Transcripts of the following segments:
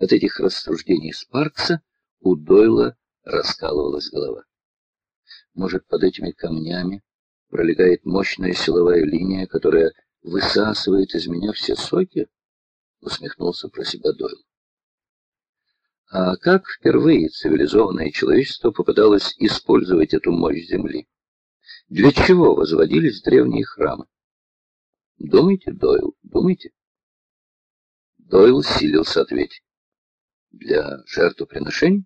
От этих рассуждений Спаркса у Дойла раскалывалась голова. Может, под этими камнями пролегает мощная силовая линия, которая высасывает из меня все соки? Усмехнулся про себя Дойл. А как впервые цивилизованное человечество попыталось использовать эту мощь Земли? Для чего возводились древние храмы? Думайте, Дойл, думайте. Дойл силился ответить. Для жертвоприношений?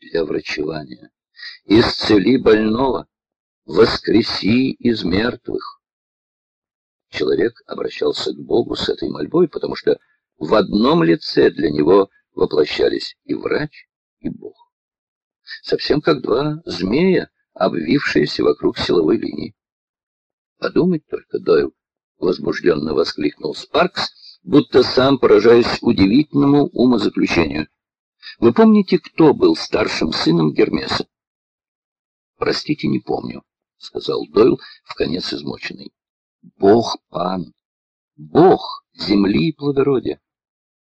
Для врачевания. Исцели больного, воскреси из мертвых. Человек обращался к Богу с этой мольбой, потому что в одном лице для него воплощались и врач, и Бог. Совсем как два змея, обвившиеся вокруг силовой линии. Подумать только, Дойл, возбужденно воскликнул Спаркс, будто сам поражаясь удивительному умозаключению. Вы помните, кто был старшим сыном Гермеса? Простите, не помню, сказал Дойл, в конец измоченный. Бог Пан, Бог земли и плодородия.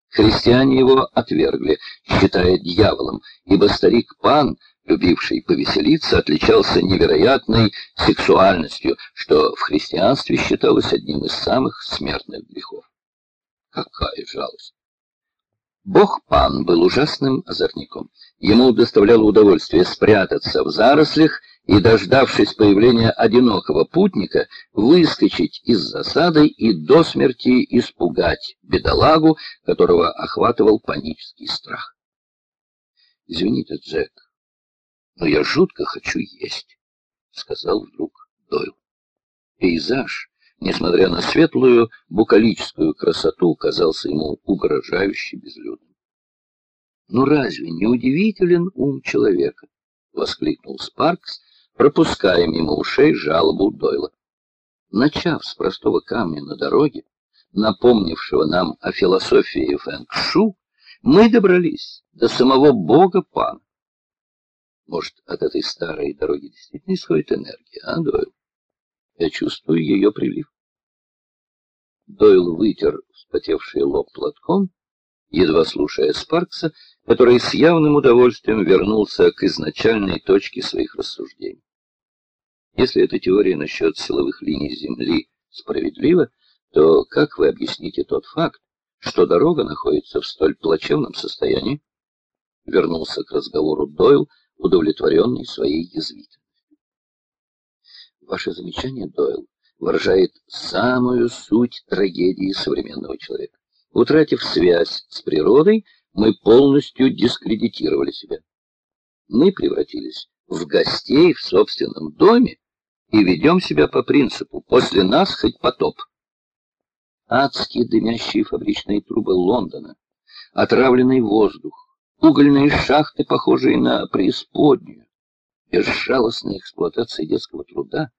Христиане его отвергли, считая дьяволом, ибо старик Пан, любивший повеселиться, отличался невероятной сексуальностью, что в христианстве считалось одним из самых смертных грехов. Какая жалость! Бог Пан был ужасным озорником. Ему доставляло удовольствие спрятаться в зарослях и, дождавшись появления одинокого путника, выскочить из засады и до смерти испугать бедолагу, которого охватывал панический страх. «Извините, Джек, но я жутко хочу есть», — сказал вдруг Дойл. Пейзаж, несмотря на светлую букалическую красоту, казался ему угрожающе безлюдным. «Ну разве не удивителен ум человека?» — воскликнул Спаркс, пропуская мимо ушей жалобу Дойла. Начав с простого камня на дороге, напомнившего нам о философии фэнг-шу, мы добрались до самого бога Пана. Может, от этой старой дороги действительно исходит энергия, а, Дойл? Я чувствую ее прилив. Дойл вытер вспотевший лоб платком, едва слушая Спаркса, который с явным удовольствием вернулся к изначальной точке своих рассуждений. Если эта теория насчет силовых линий Земли справедлива, то как вы объясните тот факт, что дорога находится в столь плачевном состоянии? Вернулся к разговору Дойл, удовлетворенный своей язвительностью. Ваше замечание, Дойл, выражает самую суть трагедии современного человека. Утратив связь с природой, мы полностью дискредитировали себя. Мы превратились в гостей в собственном доме, и ведем себя по принципу «после нас хоть потоп». Адские дымящие фабричные трубы Лондона, отравленный воздух, угольные шахты, похожие на преисподнюю, безжалостная эксплуатация детского труда.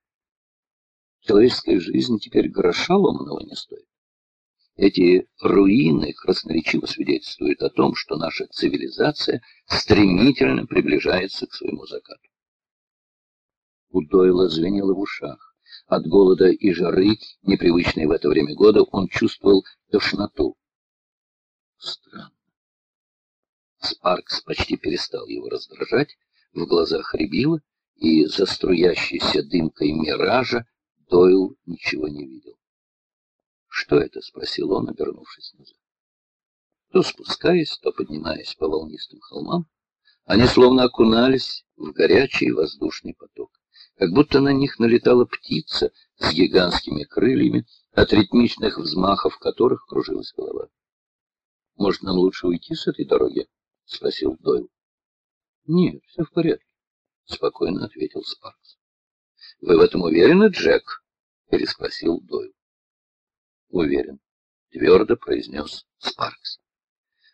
Человеческая жизнь теперь гроша ломаного не стоит. Эти руины красноречиво свидетельствуют о том, что наша цивилизация стремительно приближается к своему закату. У Дойла звенело в ушах. От голода и жары, непривычной в это время года, он чувствовал тошноту. Странно. Спаркс почти перестал его раздражать, в глазах рябило, и за струящейся дымкой миража Дойл ничего не видел. «Что это?» — спросил он, обернувшись назад. То спускаясь, то поднимаясь по волнистым холмам, они словно окунались в горячий воздушный поток как будто на них налетала птица с гигантскими крыльями, от ритмичных взмахов которых кружилась голова. «Может, нам лучше уйти с этой дороги?» — спросил Дойл. «Нет, все в порядке», — спокойно ответил Спаркс. «Вы в этом уверены, Джек?» — переспросил Дойл. «Уверен», — твердо произнес Спаркс.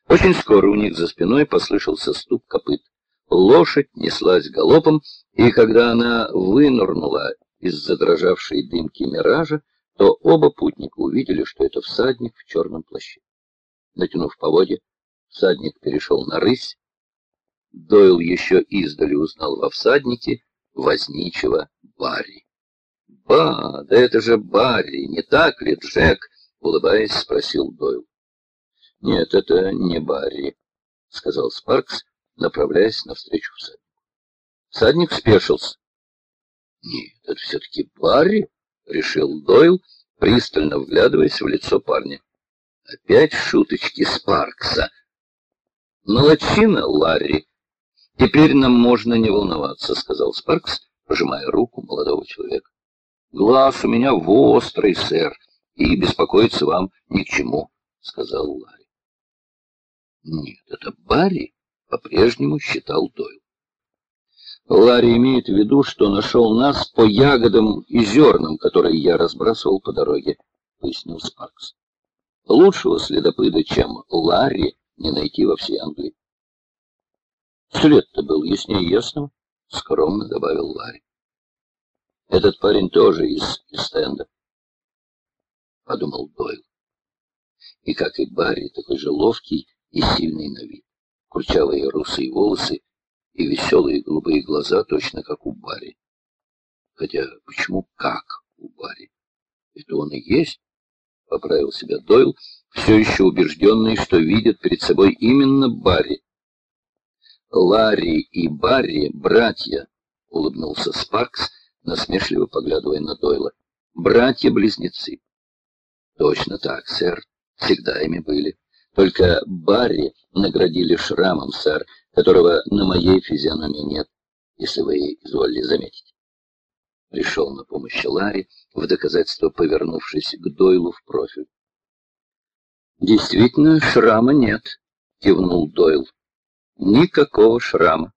Очень скоро у них за спиной послышался стук копыт. Лошадь неслась галопом, и когда она вынырнула из задрожавшей дымки миража, то оба путника увидели, что это всадник в черном плаще. Натянув поводья, всадник перешел на рысь. Дойл еще издали узнал во всаднике возничего Барри. «Ба, да это же Барри, не так ли, Джек?» — улыбаясь, спросил Дойл. Нет, это не Барри, сказал Спаркс, направляясь навстречу всаднику. Всадник спешился. Нет, это все-таки Барри, решил Дойл, пристально вглядываясь в лицо парня. Опять шуточки Спаркса. Молодчина, Ларри. Теперь нам можно не волноваться, сказал Спаркс, пожимая руку молодого человека. Глаз у меня острый, сэр, и беспокоиться вам ни к чему, сказал Ларри. Нет, это Барри по-прежнему считал Дойл. Ларри имеет в виду, что нашел нас по ягодам и зернам, которые я разбрасывал по дороге, пояснил Спаркс. Лучшего следопыта, чем Ларри, не найти во всей Англии. След-то был яснее ясного, скромно добавил Ларри. Этот парень тоже из, из стенда, подумал Дойл. И как и Барри, такой же ловкий и сильный на вид. Курчавые русые волосы и веселые голубые глаза, точно как у Барри. Хотя почему как у Барри? Это он и есть, поправил себя Дойл, все еще убежденный, что видит перед собой именно Барри. Ларри и Барри — братья, улыбнулся Спаркс, насмешливо поглядывая на Дойла. «Братья-близнецы». «Точно так, сэр. Всегда ими были. Только Барри наградили шрамом, сэр, которого на моей физиономии нет, если вы изволили заметить». Пришел на помощь Ларри, в доказательство повернувшись к Дойлу в профиль. «Действительно, шрама нет», — кивнул Дойл. «Никакого шрама.